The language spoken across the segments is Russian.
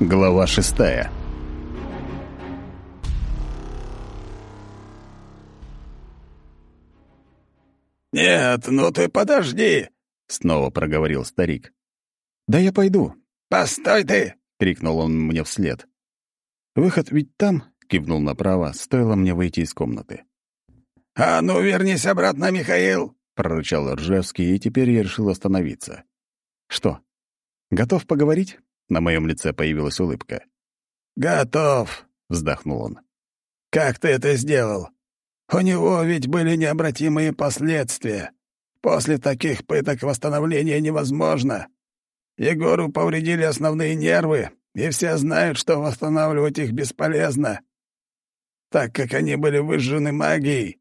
Глава шестая «Нет, ну ты подожди!» — снова проговорил старик. «Да я пойду». «Постой ты!» — крикнул он мне вслед. «Выход ведь там?» — кивнул направо, стоило мне выйти из комнаты. «А ну, вернись обратно, Михаил!» — прорычал Ржевский, и теперь я решил остановиться. «Что, готов поговорить?» На моем лице появилась улыбка. «Готов», — вздохнул он. «Как ты это сделал? У него ведь были необратимые последствия. После таких пыток восстановление невозможно. Егору повредили основные нервы, и все знают, что восстанавливать их бесполезно, так как они были выжжены магией».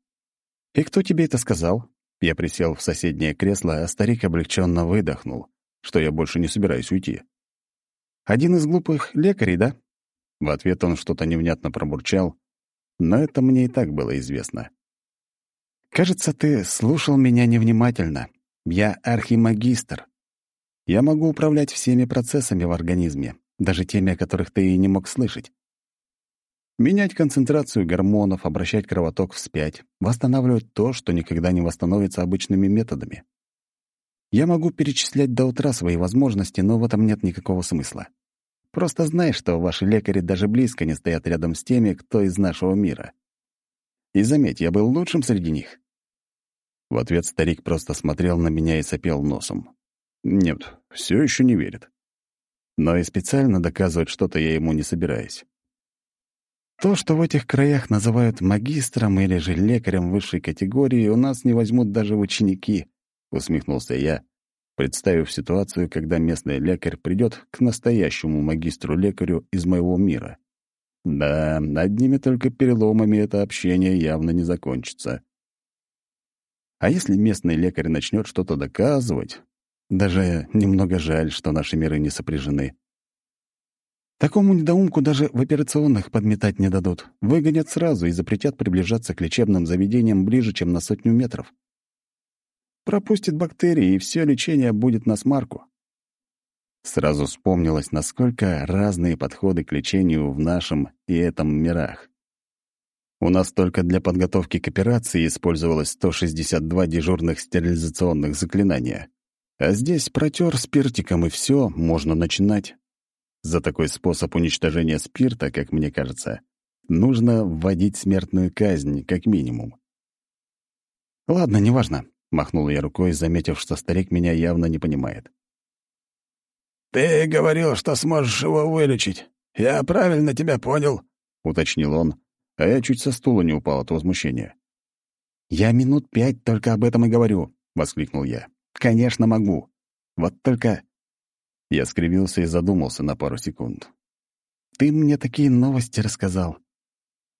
«И кто тебе это сказал?» Я присел в соседнее кресло, а старик облегченно выдохнул, что я больше не собираюсь уйти. Один из глупых лекарей, да?» В ответ он что-то невнятно пробурчал, но это мне и так было известно. «Кажется, ты слушал меня невнимательно. Я архимагистр. Я могу управлять всеми процессами в организме, даже теми, о которых ты и не мог слышать. Менять концентрацию гормонов, обращать кровоток вспять, восстанавливать то, что никогда не восстановится обычными методами. Я могу перечислять до утра свои возможности, но в этом нет никакого смысла. Просто знай, что ваши лекари даже близко не стоят рядом с теми, кто из нашего мира. И заметь, я был лучшим среди них». В ответ старик просто смотрел на меня и сопел носом. Нет, все еще не верит. Но и специально доказывать что-то я ему не собираюсь. То, что в этих краях называют магистром или же лекарем высшей категории, у нас не возьмут даже ученики, — усмехнулся я, представив ситуацию, когда местный лекарь придет к настоящему магистру-лекарю из моего мира. Да, одними только переломами это общение явно не закончится. А если местный лекарь начнет что-то доказывать, даже немного жаль, что наши миры не сопряжены. Такому недоумку даже в операционных подметать не дадут. Выгонят сразу и запретят приближаться к лечебным заведениям ближе, чем на сотню метров пропустит бактерии, и все лечение будет на смарку. Сразу вспомнилось, насколько разные подходы к лечению в нашем и этом мирах. У нас только для подготовки к операции использовалось 162 дежурных стерилизационных заклинания. А здесь протер спиртиком, и все, можно начинать. За такой способ уничтожения спирта, как мне кажется, нужно вводить смертную казнь, как минимум. Ладно, неважно. Махнул я рукой, заметив, что старик меня явно не понимает. «Ты говорил, что сможешь его вылечить. Я правильно тебя понял?» — уточнил он, а я чуть со стула не упал от возмущения. «Я минут пять только об этом и говорю», — воскликнул я. «Конечно, могу. Вот только...» Я скривился и задумался на пару секунд. «Ты мне такие новости рассказал.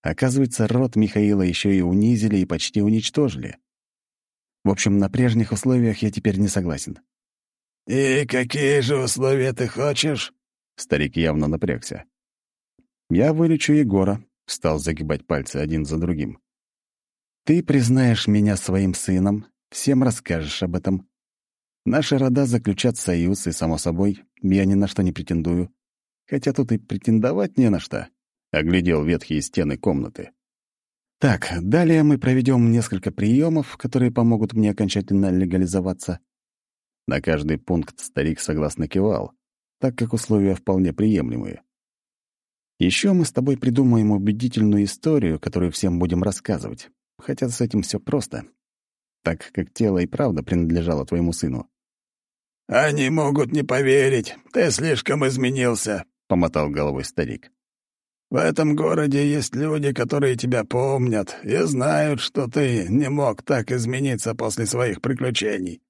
Оказывается, род Михаила еще и унизили и почти уничтожили. В общем, на прежних условиях я теперь не согласен. «И какие же условия ты хочешь?» Старик явно напрягся. «Я вылечу Егора», — стал загибать пальцы один за другим. «Ты признаешь меня своим сыном, всем расскажешь об этом. Наши рода заключат союз, и, само собой, я ни на что не претендую. Хотя тут и претендовать не на что», — оглядел ветхие стены комнаты. Так, далее мы проведем несколько приемов, которые помогут мне окончательно легализоваться. На каждый пункт старик согласно кивал, так как условия вполне приемлемые. Еще мы с тобой придумаем убедительную историю, которую всем будем рассказывать. Хотя с этим все просто, так как тело и правда принадлежало твоему сыну. «Они могут не поверить. Ты слишком изменился», — помотал головой старик. В этом городе есть люди, которые тебя помнят и знают, что ты не мог так измениться после своих приключений».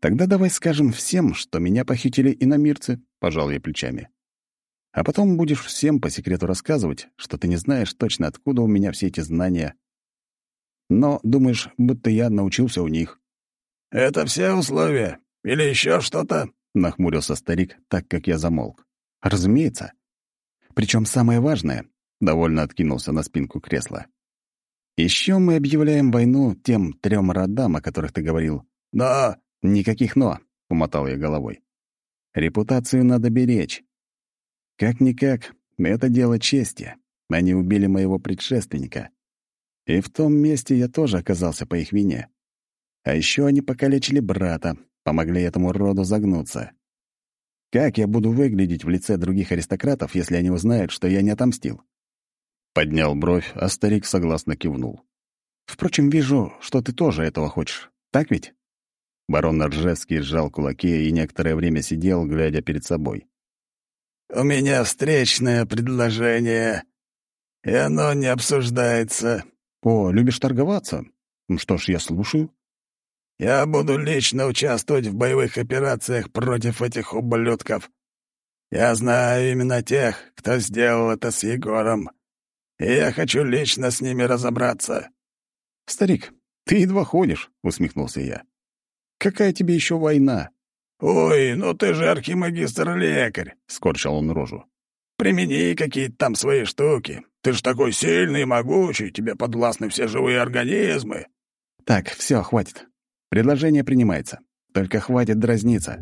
«Тогда давай скажем всем, что меня похитили иномирцы», — пожал я плечами. «А потом будешь всем по секрету рассказывать, что ты не знаешь точно, откуда у меня все эти знания. Но думаешь, будто я научился у них». «Это все условия? Или еще что-то?» — нахмурился старик, так как я замолк. «Разумеется. Причем самое важное — довольно откинулся на спинку кресла. Еще мы объявляем войну тем трем родам, о которых ты говорил. Да, никаких «но», — умотал я головой. Репутацию надо беречь. Как-никак, это дело чести. Они убили моего предшественника. И в том месте я тоже оказался по их вине. А еще они покалечили брата, помогли этому роду загнуться. Как я буду выглядеть в лице других аристократов, если они узнают, что я не отомстил? Поднял бровь, а старик согласно кивнул. Впрочем, вижу, что ты тоже этого хочешь. Так ведь? Барон Ржевский сжал кулаки и некоторое время сидел, глядя перед собой. «У меня встречное предложение, и оно не обсуждается». «О, любишь торговаться? Что ж, я слушаю». Я буду лично участвовать в боевых операциях против этих ублюдков. Я знаю именно тех, кто сделал это с Егором, и я хочу лично с ними разобраться». «Старик, ты едва ходишь», — усмехнулся я. «Какая тебе еще война?» «Ой, ну ты же архимагистр-лекарь», — скорчил он рожу. «Примени какие-то там свои штуки. Ты ж такой сильный и могучий, тебе подвластны все живые организмы». «Так, все, хватит. Предложение принимается. Только хватит дразниться.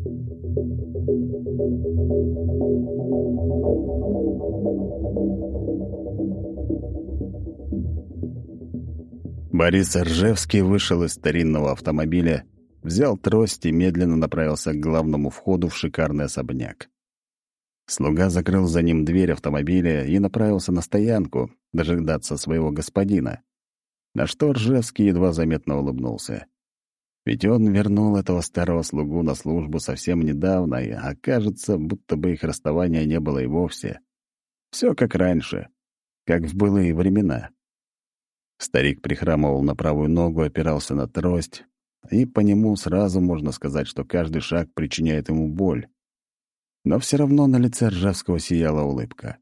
Борис Ржевский вышел из старинного автомобиля, взял трость и медленно направился к главному входу в шикарный особняк. Слуга закрыл за ним дверь автомобиля и направился на стоянку дожидаться своего господина, на что Ржевский едва заметно улыбнулся. Ведь он вернул этого старого слугу на службу совсем недавно, и окажется, будто бы их расставания не было и вовсе. Все как раньше, как в былые времена. Старик прихрамывал на правую ногу, опирался на трость, и по нему сразу можно сказать, что каждый шаг причиняет ему боль. Но все равно на лице Ржавского сияла улыбка.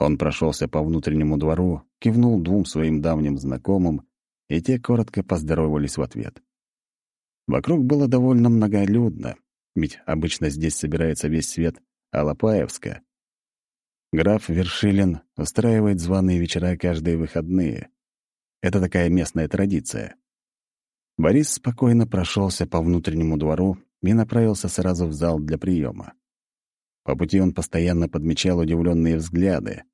Он прошелся по внутреннему двору, кивнул двум своим давним знакомым, и те коротко поздоровались в ответ. Вокруг было довольно многолюдно, ведь обычно здесь собирается весь свет Алапаевска. Граф Вершилин устраивает званые вечера каждые выходные. Это такая местная традиция. Борис спокойно прошелся по внутреннему двору и направился сразу в зал для приема. По пути он постоянно подмечал удивленные взгляды,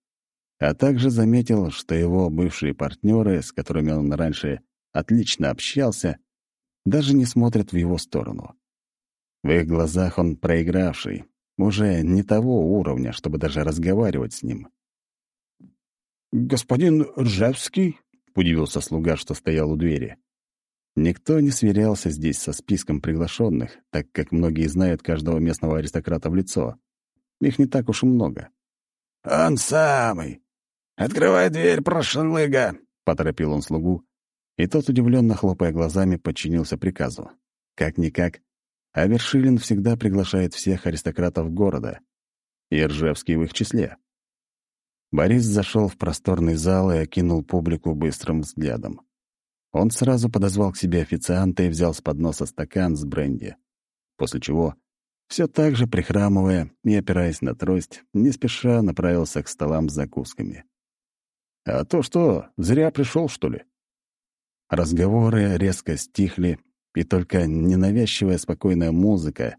а также заметил, что его бывшие партнеры, с которыми он раньше отлично общался, даже не смотрят в его сторону. В их глазах он проигравший, уже не того уровня, чтобы даже разговаривать с ним. «Господин Ржевский?» — удивился слуга, что стоял у двери. Никто не сверялся здесь со списком приглашенных, так как многие знают каждого местного аристократа в лицо. Их не так уж и много. «Он самый! Открывай дверь, прошлыга!» — поторопил он слугу, и тот, удивленно хлопая глазами, подчинился приказу. Как-никак, а Вершилин всегда приглашает всех аристократов города, и Ржевский в их числе. Борис зашел в просторный зал и окинул публику быстрым взглядом. Он сразу подозвал к себе официанта и взял с подноса стакан с бренди, после чего, все так же прихрамывая и опираясь на трость, не спеша направился к столам с закусками. «А то что, зря пришел, что ли?» Разговоры резко стихли, и только ненавязчивая спокойная музыка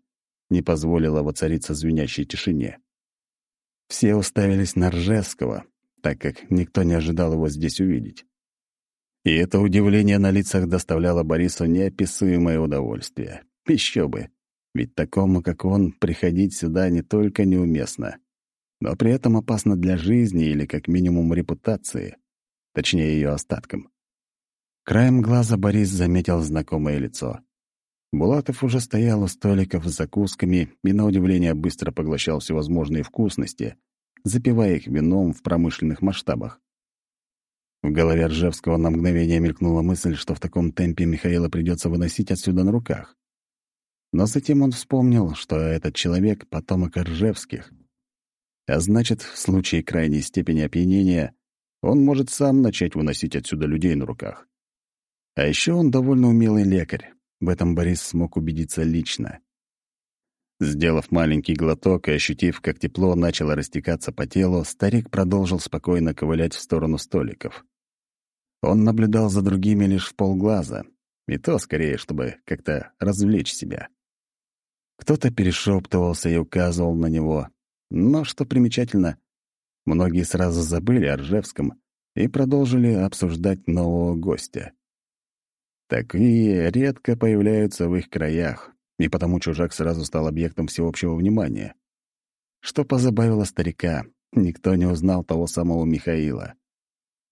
не позволила воцариться звенящей тишине. Все уставились на Ржевского, так как никто не ожидал его здесь увидеть. И это удивление на лицах доставляло Борису неописуемое удовольствие. Еще бы! Ведь такому, как он, приходить сюда не только неуместно, но при этом опасно для жизни или как минимум репутации, точнее ее остаткам. Краем глаза Борис заметил знакомое лицо. Булатов уже стоял у столиков с закусками и, на удивление, быстро поглощал всевозможные вкусности, запивая их вином в промышленных масштабах. В голове Ржевского на мгновение мелькнула мысль, что в таком темпе Михаила придется выносить отсюда на руках. Но затем он вспомнил, что этот человек — потомок Ржевских. А значит, в случае крайней степени опьянения он может сам начать выносить отсюда людей на руках. А еще он довольно умелый лекарь. В этом Борис смог убедиться лично. Сделав маленький глоток и ощутив, как тепло начало растекаться по телу, старик продолжил спокойно ковылять в сторону столиков. Он наблюдал за другими лишь в полглаза, и то скорее, чтобы как-то развлечь себя. Кто-то перешептывался и указывал на него, Но, что примечательно, многие сразу забыли о Ржевском и продолжили обсуждать нового гостя. Такие редко появляются в их краях, и потому чужак сразу стал объектом всеобщего внимания. Что позабавило старика, никто не узнал того самого Михаила.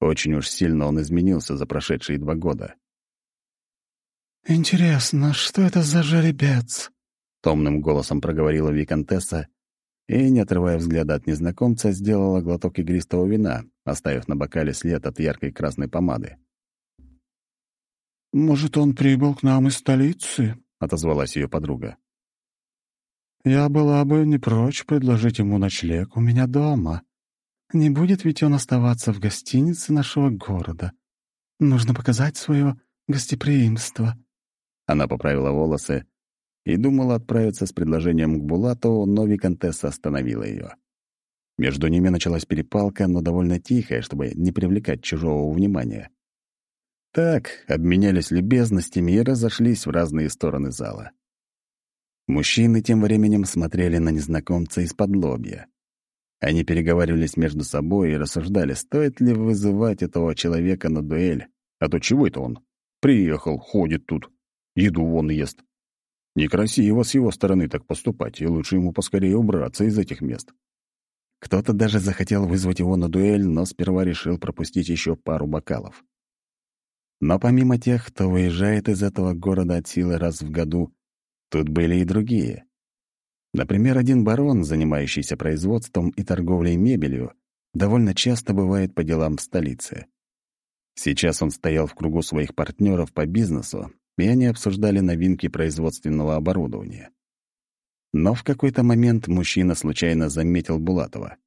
Очень уж сильно он изменился за прошедшие два года. «Интересно, что это за жеребец?» — томным голосом проговорила Викантесса и, не отрывая взгляда от незнакомца, сделала глоток игристого вина, оставив на бокале след от яркой красной помады. «Может, он прибыл к нам из столицы?» — отозвалась ее подруга. «Я была бы не прочь предложить ему ночлег у меня дома. Не будет ведь он оставаться в гостинице нашего города. Нужно показать свое гостеприимство». Она поправила волосы и думала отправиться с предложением к Булатову, но Викантесса остановила ее. Между ними началась перепалка, но довольно тихая, чтобы не привлекать чужого внимания. Так, обменялись любезностями и разошлись в разные стороны зала. Мужчины тем временем смотрели на незнакомца из-под лобья. Они переговаривались между собой и рассуждали, стоит ли вызывать этого человека на дуэль. А то чего это он? Приехал, ходит тут, еду вон ест. Некрасиво с его стороны так поступать, и лучше ему поскорее убраться из этих мест. Кто-то даже захотел вызвать его на дуэль, но сперва решил пропустить еще пару бокалов. Но помимо тех, кто выезжает из этого города от силы раз в году, тут были и другие. Например, один барон, занимающийся производством и торговлей мебелью, довольно часто бывает по делам в столице. Сейчас он стоял в кругу своих партнеров по бизнесу, и они обсуждали новинки производственного оборудования. Но в какой-то момент мужчина случайно заметил Булатова.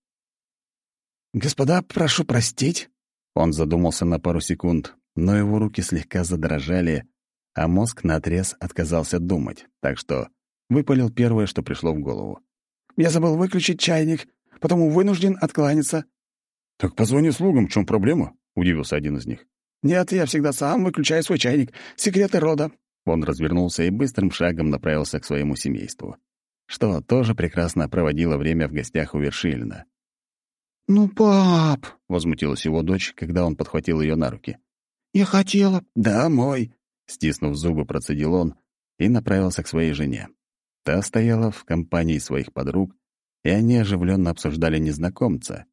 «Господа, прошу простить». Он задумался на пару секунд, но его руки слегка задрожали, а мозг наотрез отказался думать, так что выпалил первое, что пришло в голову. «Я забыл выключить чайник, потому вынужден откланяться». «Так позвони слугам, в чем проблема?» — удивился один из них. «Нет, я всегда сам выключаю свой чайник. Секреты рода». Он развернулся и быстрым шагом направился к своему семейству, что тоже прекрасно проводило время в гостях у Вершилина. «Ну, пап!» — возмутилась его дочь, когда он подхватил ее на руки. «Я хотела...» «Домой!» — стиснув зубы, процедил он и направился к своей жене. Та стояла в компании своих подруг, и они оживленно обсуждали незнакомца.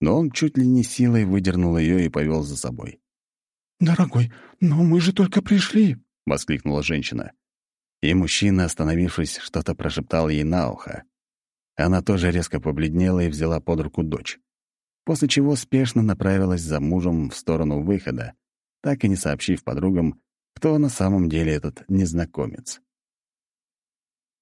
Но он чуть ли не силой выдернул ее и повел за собой. «Дорогой, но мы же только пришли!» — воскликнула женщина. И мужчина, остановившись, что-то прошептал ей на ухо. Она тоже резко побледнела и взяла под руку дочь, после чего спешно направилась за мужем в сторону выхода, так и не сообщив подругам, кто на самом деле этот незнакомец.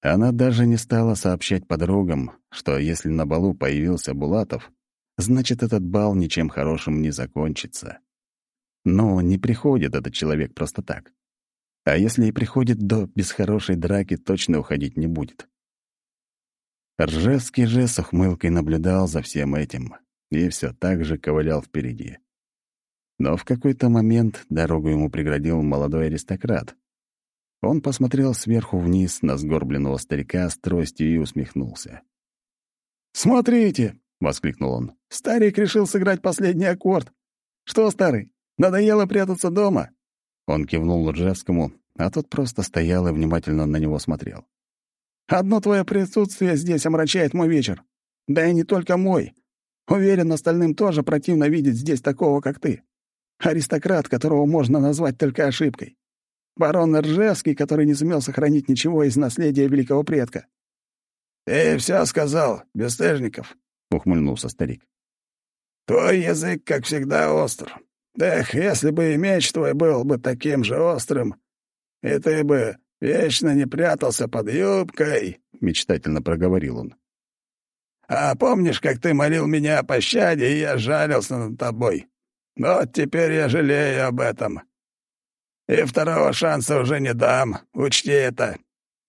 Она даже не стала сообщать подругам, что если на балу появился Булатов, значит, этот бал ничем хорошим не закончится. Но не приходит этот человек просто так. А если и приходит, то без хорошей драки точно уходить не будет. Ржевский же с ухмылкой наблюдал за всем этим и все так же ковылял впереди. Но в какой-то момент дорогу ему преградил молодой аристократ. Он посмотрел сверху вниз на сгорбленного старика с тростью и усмехнулся. «Смотрите!» — воскликнул он. «Старик решил сыграть последний аккорд. Что, старый, надоело прятаться дома?» Он кивнул Ржевскому, а тот просто стоял и внимательно на него смотрел. «Одно твое присутствие здесь омрачает мой вечер. Да и не только мой. Уверен, остальным тоже противно видеть здесь такого, как ты. Аристократ, которого можно назвать только ошибкой. Барон Ржевский, который не сумел сохранить ничего из наследия великого предка. «Ты все сказал, Бестежников», — ухмыльнулся старик. «Твой язык, как всегда, остр. Эх, если бы и меч твой был бы таким же острым, и ты бы вечно не прятался под юбкой», — мечтательно проговорил он. «А помнишь, как ты молил меня о пощаде, и я жалился над тобой? Но теперь я жалею об этом. И второго шанса уже не дам, учти это».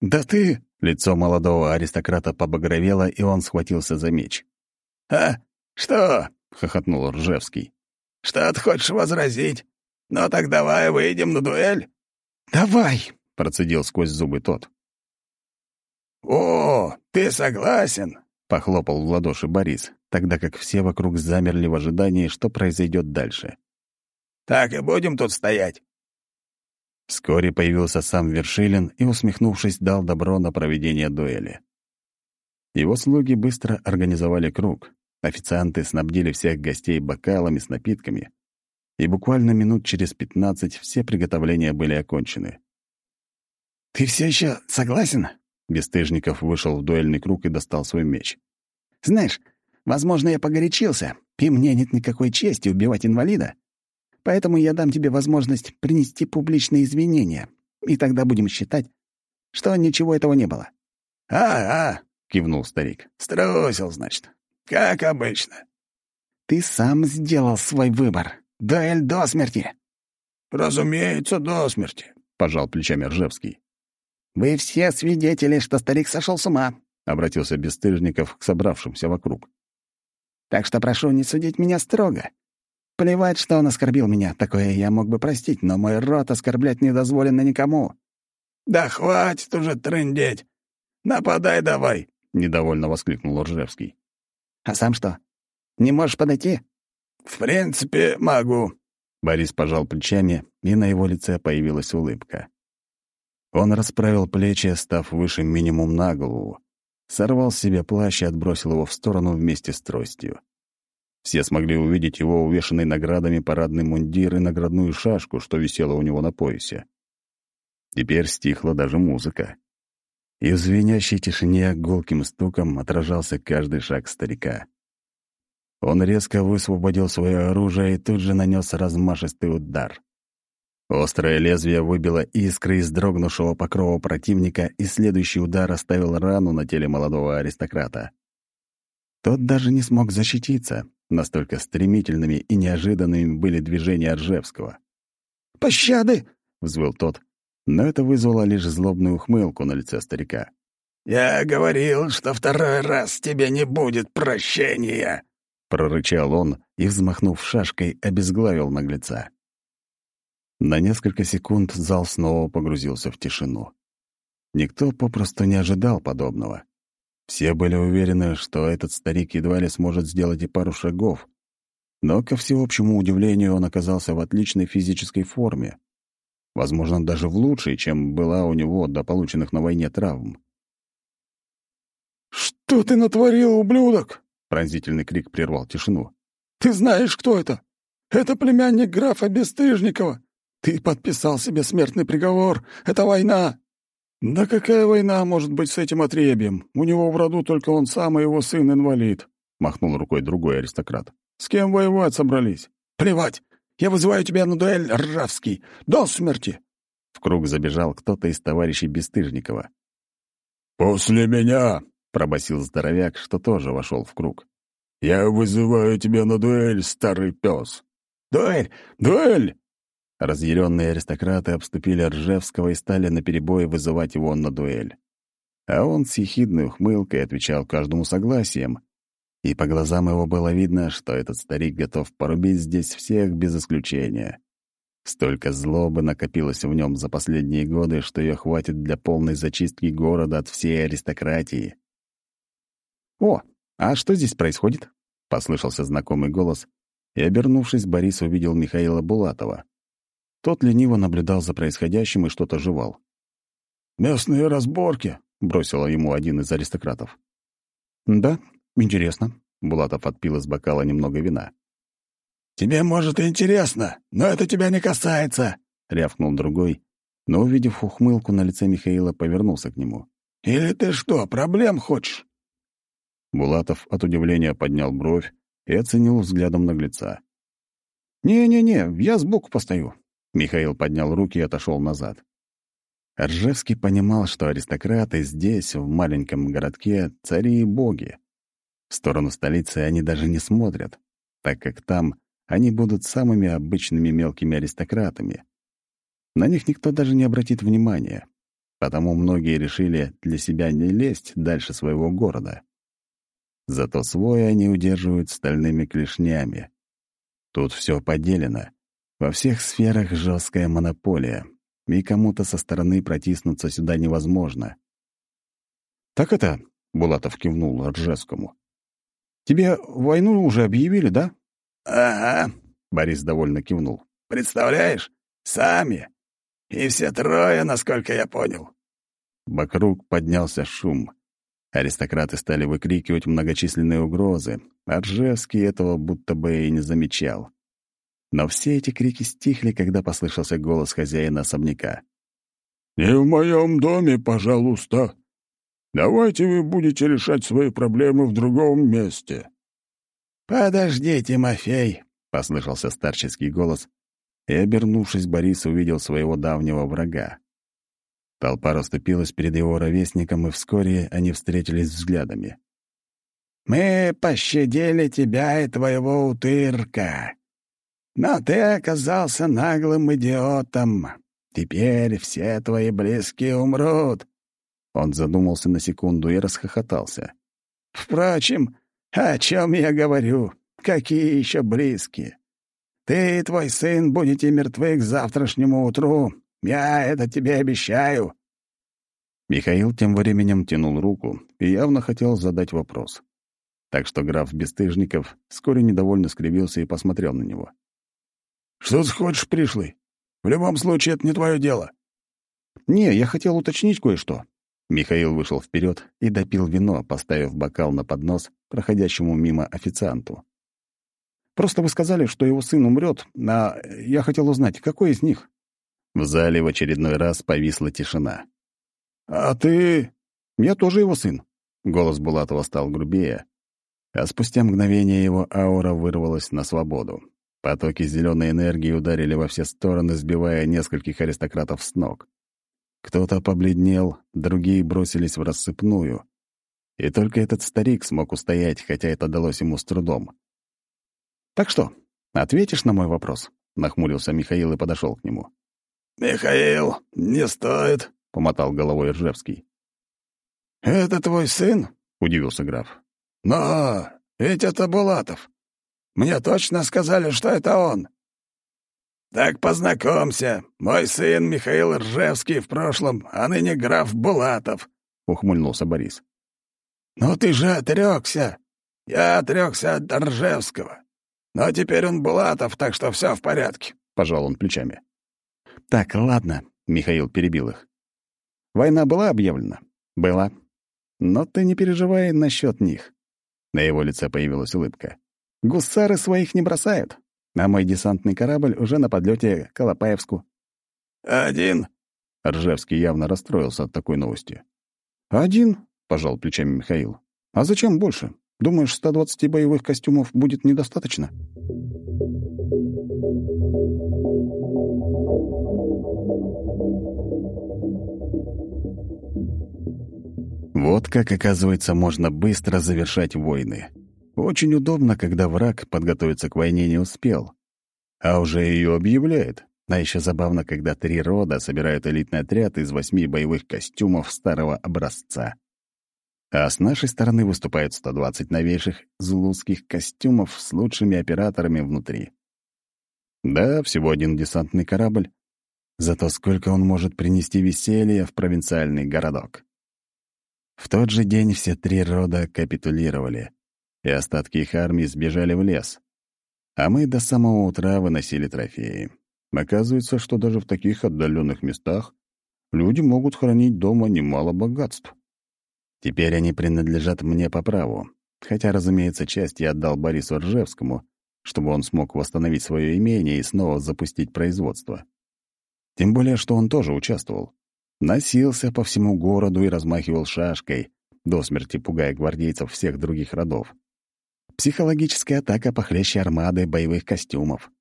«Да ты...» — лицо молодого аристократа побагровело, и он схватился за меч. «А? Что?» — хохотнул Ржевский. «Что ты хочешь возразить? Ну так давай выйдем на дуэль». «Давай!» — процедил сквозь зубы тот. «О, ты согласен? — похлопал в ладоши Борис, тогда как все вокруг замерли в ожидании, что произойдет дальше. «Так и будем тут стоять?» Вскоре появился сам Вершилин и, усмехнувшись, дал добро на проведение дуэли. Его слуги быстро организовали круг. Официанты снабдили всех гостей бокалами с напитками, и буквально минут через пятнадцать все приготовления были окончены. «Ты все еще согласен?» Бестыжников вышел в дуэльный круг и достал свой меч. «Знаешь, возможно, я погорячился, и мне нет никакой чести убивать инвалида. Поэтому я дам тебе возможность принести публичные извинения, и тогда будем считать, что ничего этого не было». «А, -а — кивнул старик. «Струсил, значит. Как обычно». «Ты сам сделал свой выбор. Дуэль до смерти». «Разумеется, до смерти», — пожал плечами Ржевский. «Вы все свидетели, что старик сошел с ума», — обратился Бестыжников к собравшимся вокруг. «Так что прошу не судить меня строго. Плевать, что он оскорбил меня, такое я мог бы простить, но мой рот оскорблять не дозволено никому». «Да хватит уже трындеть! Нападай давай!» — недовольно воскликнул Ржевский. «А сам что? Не можешь подойти?» «В принципе, могу». Борис пожал плечами, и на его лице появилась улыбка. Он расправил плечи, став выше минимум на голову, сорвал с себя плащ и отбросил его в сторону вместе с тростью. Все смогли увидеть его увешанный наградами парадный мундир и наградную шашку, что висело у него на поясе. Теперь стихла даже музыка. И в звенящей тишине гулким стуком отражался каждый шаг старика. Он резко высвободил свое оружие и тут же нанес размашистый удар. Острое лезвие выбило искры из дрогнувшего покрова противника, и следующий удар оставил рану на теле молодого аристократа. Тот даже не смог защититься, настолько стремительными и неожиданными были движения Ржевского. «Пощады!» — взвыл тот, но это вызвало лишь злобную ухмылку на лице старика. «Я говорил, что второй раз тебе не будет прощения!» Прорычал он и, взмахнув шашкой, обезглавил наглеца. На несколько секунд зал снова погрузился в тишину. Никто попросту не ожидал подобного. Все были уверены, что этот старик едва ли сможет сделать и пару шагов. Но, ко всеобщему удивлению, он оказался в отличной физической форме. Возможно, даже в лучшей, чем была у него до полученных на войне травм. «Что ты натворил, ублюдок?» Пронзительный крик прервал тишину. «Ты знаешь, кто это? Это племянник графа Бесстыжникова. Ты подписал себе смертный приговор. Это война!» «Да какая война может быть с этим отребием? У него в роду только он сам и его сын-инвалид», — махнул рукой другой аристократ. «С кем воевать собрались?» «Плевать! Я вызываю тебя на дуэль, Ржавский! До смерти!» В круг забежал кто-то из товарищей Бесстыжникова. «После меня!» — пробасил здоровяк, что тоже вошел в круг. «Я вызываю тебя на дуэль, старый пес!» «Дуэль! Дуэль!» Разъяренные аристократы обступили Ржевского и стали наперебой вызывать его на дуэль. А он с ехидной ухмылкой отвечал каждому согласием, и по глазам его было видно, что этот старик готов порубить здесь всех без исключения. Столько злобы накопилось в нем за последние годы, что ее хватит для полной зачистки города от всей аристократии. «О, а что здесь происходит?» — послышался знакомый голос, и, обернувшись, Борис увидел Михаила Булатова. Тот лениво наблюдал за происходящим и что-то жевал. «Местные разборки», — бросил ему один из аристократов. «Да, интересно». Булатов отпил из бокала немного вина. «Тебе, может, и интересно, но это тебя не касается», — рявкнул другой, но, увидев ухмылку на лице Михаила, повернулся к нему. «Или ты что, проблем хочешь?» Булатов от удивления поднял бровь и оценил взглядом наглеца. «Не-не-не, я сбоку постою. Михаил поднял руки и отошел назад. Ржевский понимал, что аристократы здесь, в маленьком городке, цари и боги. В сторону столицы они даже не смотрят, так как там они будут самыми обычными мелкими аристократами. На них никто даже не обратит внимания, потому многие решили для себя не лезть дальше своего города. Зато свой они удерживают стальными клешнями. Тут все поделено, во всех сферах жесткая монополия, и кому-то со стороны протиснуться сюда невозможно. «Так это, Булатов кивнул Ржевскому. «Тебе войну уже объявили, да?» «Ага», — Борис довольно кивнул. «Представляешь? Сами. И все трое, насколько я понял». Вокруг поднялся шум. Аристократы стали выкрикивать многочисленные угрозы, а Ржевский этого будто бы и не замечал. Но все эти крики стихли, когда послышался голос хозяина особняка. «Не в моем доме, пожалуйста. Давайте вы будете решать свои проблемы в другом месте». «Подожди, Тимофей», — послышался старческий голос, и, обернувшись, Борис увидел своего давнего врага. Толпа расступилась перед его ровесником, и вскоре они встретились взглядами. «Мы пощадили тебя и твоего утырка. Но ты оказался наглым идиотом. Теперь все твои близкие умрут». Он задумался на секунду и расхохотался. «Впрочем, о чем я говорю? Какие еще близкие? Ты и твой сын будете мертвы к завтрашнему утру. Я это тебе обещаю». Михаил тем временем тянул руку и явно хотел задать вопрос. Так что граф Бестыжников вскоре недовольно скривился и посмотрел на него. «Что ты хочешь, пришлый? В любом случае, это не твое дело». «Не, я хотел уточнить кое-что». Михаил вышел вперед и допил вино, поставив бокал на поднос проходящему мимо официанту. Просто вы сказали, что его сын умрет, а я хотел узнать, какой из них?» В зале в очередной раз повисла тишина. «А ты...» «Я тоже его сын». Голос Булатова стал грубее, а спустя мгновение его аура вырвалась на свободу. Потоки зеленой энергии ударили во все стороны, сбивая нескольких аристократов с ног. Кто-то побледнел, другие бросились в рассыпную. И только этот старик смог устоять, хотя это далось ему с трудом. «Так что, ответишь на мой вопрос?» — нахмурился Михаил и подошел к нему. «Михаил, не стоит», — помотал головой Ржевский. «Это твой сын?» — удивился граф. «Но ведь это Булатов. Мне точно сказали, что это он». «Так познакомься. Мой сын Михаил Ржевский в прошлом, а ныне граф Булатов», — ухмыльнулся Борис. «Но ты же отрекся. Я отрекся от Ржевского. Но теперь он Булатов, так что все в порядке», — пожал он плечами. «Так, ладно», — Михаил перебил их. «Война была объявлена?» «Была. Но ты не переживай насчет них». На его лице появилась улыбка. «Гусары своих не бросают, а мой десантный корабль уже на подлете к Алапаевску». «Один?» Ржевский явно расстроился от такой новости. «Один?» — пожал плечами Михаил. «А зачем больше? Думаешь, 120 боевых костюмов будет недостаточно?» Вот как, оказывается, можно быстро завершать войны. Очень удобно, когда враг подготовиться к войне не успел, а уже ее объявляет. А еще забавно, когда три рода собирают элитный отряд из восьми боевых костюмов старого образца. А с нашей стороны выступают 120 новейших зулузских костюмов с лучшими операторами внутри. Да, всего один десантный корабль. Зато сколько он может принести веселья в провинциальный городок. В тот же день все три рода капитулировали, и остатки их армии сбежали в лес. А мы до самого утра выносили трофеи. Оказывается, что даже в таких отдаленных местах люди могут хранить дома немало богатств. Теперь они принадлежат мне по праву, хотя, разумеется, часть я отдал Борису Ржевскому, чтобы он смог восстановить свое имение и снова запустить производство. Тем более, что он тоже участвовал. Носился по всему городу и размахивал шашкой, до смерти пугая гвардейцев всех других родов. Психологическая атака похлеще армады боевых костюмов.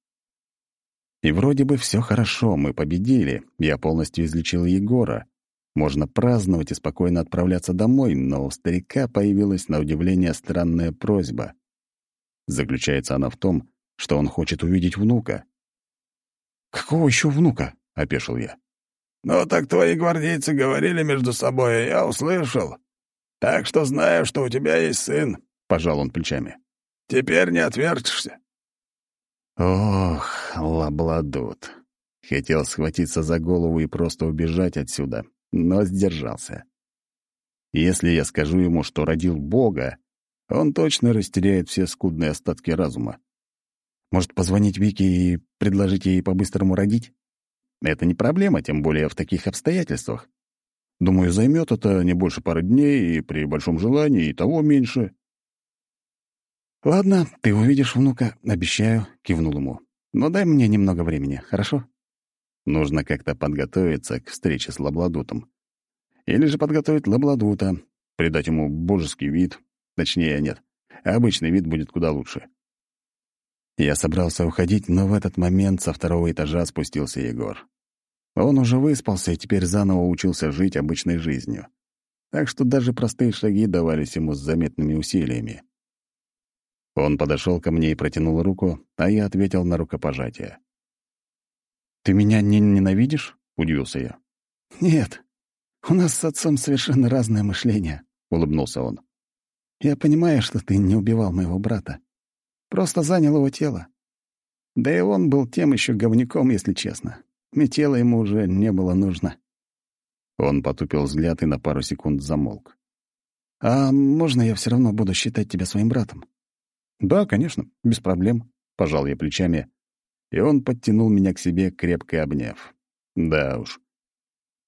И вроде бы все хорошо, мы победили, я полностью излечил Егора, можно праздновать и спокойно отправляться домой, но у старика появилась на удивление странная просьба. Заключается она в том, что он хочет увидеть внука. «Какого еще внука?» — опешил я. «Ну так твои гвардейцы говорили между собой, я услышал. Так что знаю, что у тебя есть сын», — пожал он плечами. «Теперь не отвертишься». Ох, лабладут. Хотел схватиться за голову и просто убежать отсюда, но сдержался. Если я скажу ему, что родил Бога, он точно растеряет все скудные остатки разума. Может, позвонить Вике и предложить ей по-быстрому родить? Это не проблема, тем более в таких обстоятельствах. Думаю, займет это не больше пары дней, и при большом желании и того меньше. «Ладно, ты увидишь внука, обещаю», — кивнул ему. «Но дай мне немного времени, хорошо?» Нужно как-то подготовиться к встрече с Лабладутом. Или же подготовить Лабладута, придать ему божеский вид. Точнее, нет, обычный вид будет куда лучше. Я собрался уходить, но в этот момент со второго этажа спустился Егор. Он уже выспался и теперь заново учился жить обычной жизнью. Так что даже простые шаги давались ему с заметными усилиями. Он подошел ко мне и протянул руку, а я ответил на рукопожатие. «Ты меня не ненавидишь?» — удивился я. «Нет, у нас с отцом совершенно разное мышление», — улыбнулся он. «Я понимаю, что ты не убивал моего брата. Просто занял его тело. Да и он был тем еще говняком, если честно. И тело ему уже не было нужно». Он потупил взгляд и на пару секунд замолк. «А можно я все равно буду считать тебя своим братом?» «Да, конечно, без проблем», — пожал я плечами, и он подтянул меня к себе, крепко обняв. Да уж.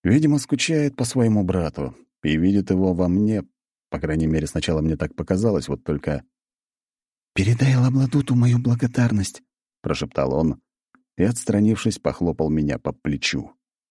Видимо, скучает по своему брату и видит его во мне. По крайней мере, сначала мне так показалось, вот только... «Передай Ламладуту мою благодарность», — прошептал он и, отстранившись, похлопал меня по плечу.